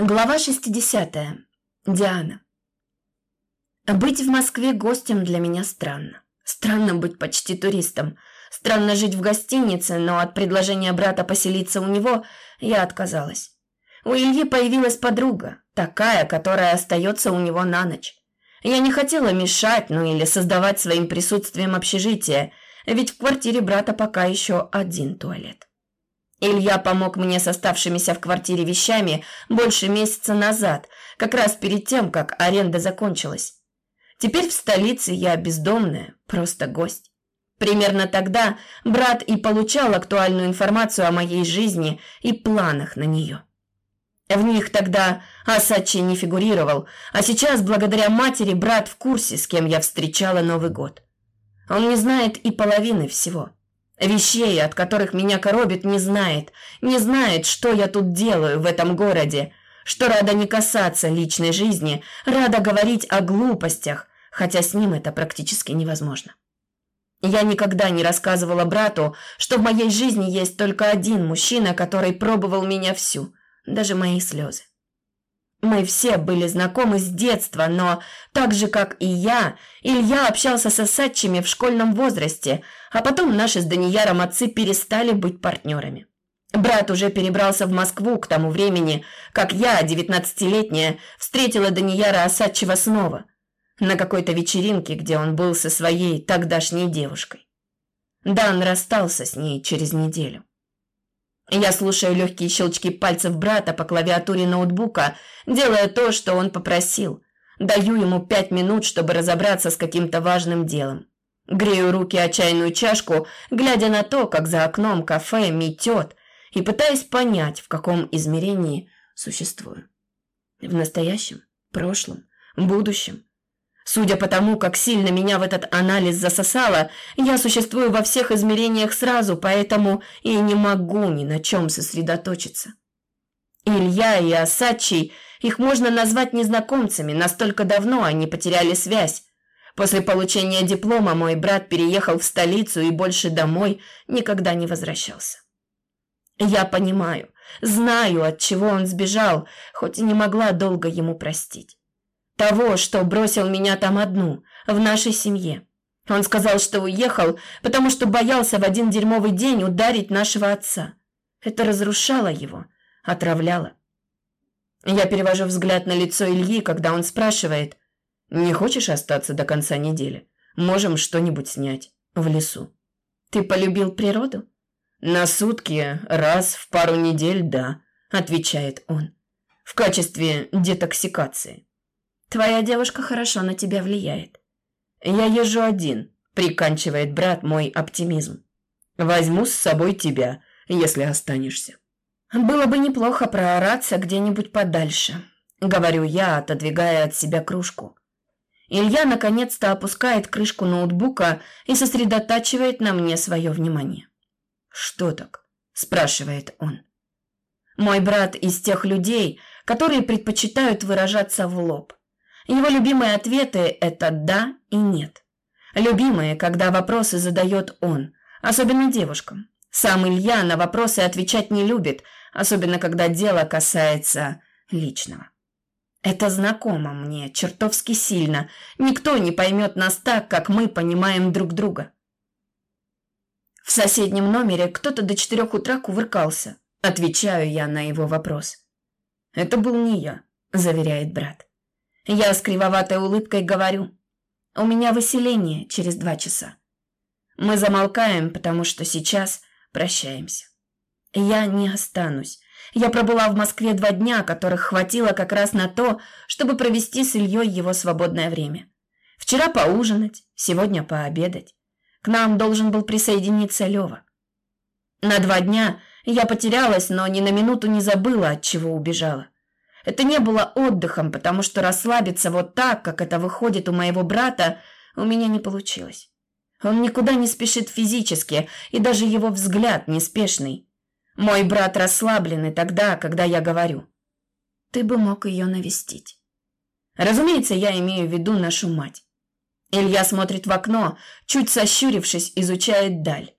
Глава 60. Диана. Быть в Москве гостем для меня странно. Странно быть почти туристом. Странно жить в гостинице, но от предложения брата поселиться у него я отказалась. У Ильи появилась подруга, такая, которая остается у него на ночь. Я не хотела мешать, ну или создавать своим присутствием общежитие, ведь в квартире брата пока еще один туалет. Илья помог мне с оставшимися в квартире вещами больше месяца назад, как раз перед тем, как аренда закончилась. Теперь в столице я бездомная, просто гость. Примерно тогда брат и получал актуальную информацию о моей жизни и планах на нее. В них тогда Асачи не фигурировал, а сейчас, благодаря матери, брат в курсе, с кем я встречала Новый год. Он не знает и половины всего. Вещей, от которых меня коробит, не знает. Не знает, что я тут делаю в этом городе. Что рада не касаться личной жизни, рада говорить о глупостях, хотя с ним это практически невозможно. Я никогда не рассказывала брату, что в моей жизни есть только один мужчина, который пробовал меня всю, даже мои слезы. Мы все были знакомы с детства, но так же, как и я, Илья общался с Асачами в школьном возрасте, а потом наши с Данияром отцы перестали быть партнерами. Брат уже перебрался в Москву к тому времени, как я, девятнадцатилетняя, встретила Данияра Асачева снова, на какой-то вечеринке, где он был со своей тогдашней девушкой. Дан расстался с ней через неделю. Я слушаю легкие щелчки пальцев брата по клавиатуре ноутбука, делая то, что он попросил. Даю ему пять минут, чтобы разобраться с каким-то важным делом. Грею руки о чайную чашку, глядя на то, как за окном кафе метет, и пытаясь понять, в каком измерении существую. В настоящем, прошлом, будущем. Судя по тому, как сильно меня в этот анализ засосало, я существую во всех измерениях сразу, поэтому и не могу ни на чем сосредоточиться. Илья и Асачий, их можно назвать незнакомцами, настолько давно они потеряли связь. После получения диплома мой брат переехал в столицу и больше домой никогда не возвращался. Я понимаю, знаю, от чего он сбежал, хоть и не могла долго ему простить. Того, что бросил меня там одну, в нашей семье. Он сказал, что уехал, потому что боялся в один дерьмовый день ударить нашего отца. Это разрушало его, отравляло. Я перевожу взгляд на лицо Ильи, когда он спрашивает, «Не хочешь остаться до конца недели? Можем что-нибудь снять в лесу». «Ты полюбил природу?» «На сутки, раз в пару недель, да», – отвечает он. «В качестве детоксикации». Твоя девушка хорошо на тебя влияет. Я езжу один, приканчивает брат мой оптимизм. Возьму с собой тебя, если останешься. Было бы неплохо проораться где-нибудь подальше, говорю я, отодвигая от себя кружку. Илья наконец-то опускает крышку ноутбука и сосредотачивает на мне свое внимание. «Что так?» – спрашивает он. Мой брат из тех людей, которые предпочитают выражаться в лоб. Его любимые ответы – это «да» и «нет». Любимые, когда вопросы задает он, особенно девушкам. Сам Илья на вопросы отвечать не любит, особенно когда дело касается личного. Это знакомо мне, чертовски сильно. Никто не поймет нас так, как мы понимаем друг друга. В соседнем номере кто-то до четырех утра кувыркался. Отвечаю я на его вопрос. «Это был не я», – заверяет брат. Я с кривоватой улыбкой говорю. У меня выселение через два часа. Мы замолкаем, потому что сейчас прощаемся. Я не останусь. Я пробыла в Москве два дня, которых хватило как раз на то, чтобы провести с Ильей его свободное время. Вчера поужинать, сегодня пообедать. К нам должен был присоединиться Лева. На два дня я потерялась, но ни на минуту не забыла, от чего убежала. Это не было отдыхом, потому что расслабиться вот так, как это выходит у моего брата, у меня не получилось. Он никуда не спешит физически, и даже его взгляд неспешный. Мой брат расслабленный тогда, когда я говорю. Ты бы мог ее навестить. Разумеется, я имею в виду нашу мать. Илья смотрит в окно, чуть сощурившись, изучает даль.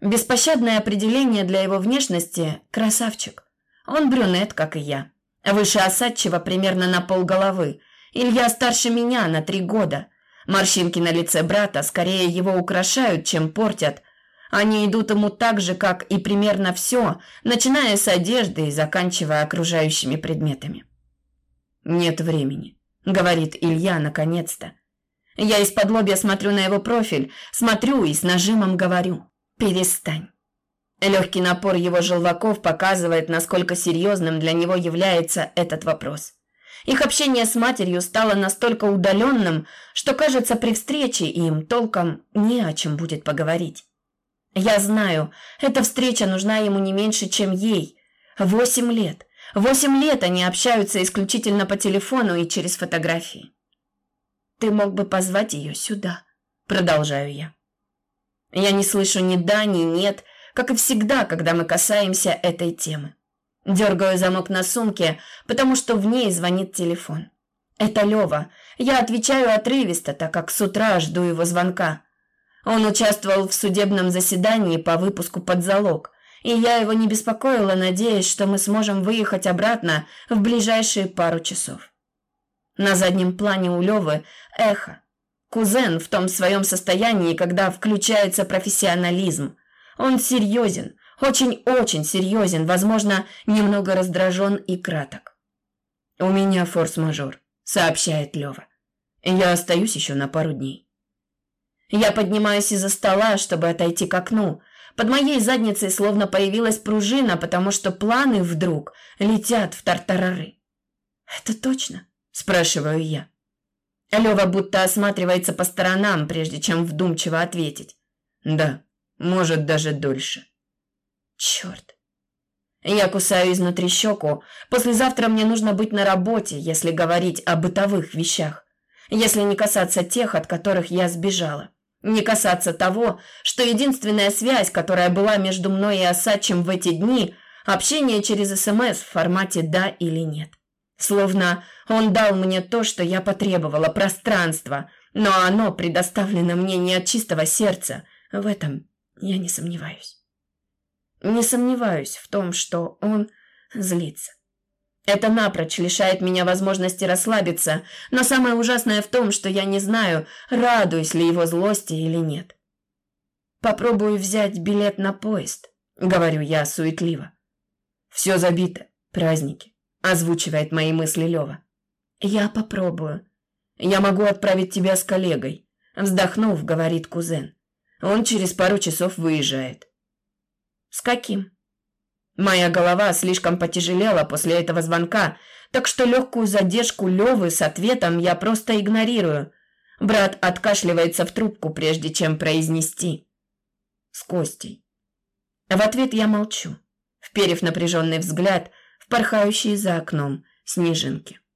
Беспощадное определение для его внешности – красавчик. Он брюнет, как и я. Выше Осадчева примерно на полголовы. Илья старше меня на три года. Морщинки на лице брата скорее его украшают, чем портят. Они идут ему так же, как и примерно все, начиная с одежды и заканчивая окружающими предметами. «Нет времени», — говорит Илья наконец-то. Я из-под лобья смотрю на его профиль, смотрю и с нажимом говорю «Перестань». Легкий напор его желваков показывает, насколько серьезным для него является этот вопрос. Их общение с матерью стало настолько удаленным, что, кажется, при встрече им толком не о чем будет поговорить. Я знаю, эта встреча нужна ему не меньше, чем ей. Восемь лет. Восемь лет они общаются исключительно по телефону и через фотографии. Ты мог бы позвать ее сюда, продолжаю я. Я не слышу ни да, ни нет, как и всегда, когда мы касаемся этой темы. Дергаю замок на сумке, потому что в ней звонит телефон. Это Лева. Я отвечаю отрывисто, так как с утра жду его звонка. Он участвовал в судебном заседании по выпуску под залог, и я его не беспокоила, надеясь, что мы сможем выехать обратно в ближайшие пару часов. На заднем плане у Левы эхо. Кузен в том своем состоянии, когда включается профессионализм. Он серьезен, очень-очень серьезен, возможно, немного раздражен и краток. «У меня форс-мажор», — сообщает Лева. «Я остаюсь еще на пару дней». Я поднимаюсь из-за стола, чтобы отойти к окну. Под моей задницей словно появилась пружина, потому что планы вдруг летят в тартарары. «Это точно?» – спрашиваю я. Лева будто осматривается по сторонам, прежде чем вдумчиво ответить. «Да, может, даже дольше». «Черт!» Я кусаю изнутри щеку. Послезавтра мне нужно быть на работе, если говорить о бытовых вещах. Если не касаться тех, от которых я сбежала. Не касаться того, что единственная связь, которая была между мной и Осадчим в эти дни – общение через СМС в формате «да» или «нет». Словно он дал мне то, что я потребовала – пространство, но оно предоставлено мне не от чистого сердца. В этом я не сомневаюсь. Не сомневаюсь в том, что он злится. Это напрочь лишает меня возможности расслабиться, но самое ужасное в том, что я не знаю, радуюсь ли его злости или нет. «Попробую взять билет на поезд», — говорю я суетливо. «Все забито. Праздники», — озвучивает мои мысли Лева. «Я попробую. Я могу отправить тебя с коллегой», — вздохнув, говорит кузен. «Он через пару часов выезжает». «С каким?» Моя голова слишком потяжелела после этого звонка, так что легкую задержку Левы с ответом я просто игнорирую. Брат откашливается в трубку, прежде чем произнести. С Костей. В ответ я молчу, вперев напряженный взгляд в порхающие за окном снежинки.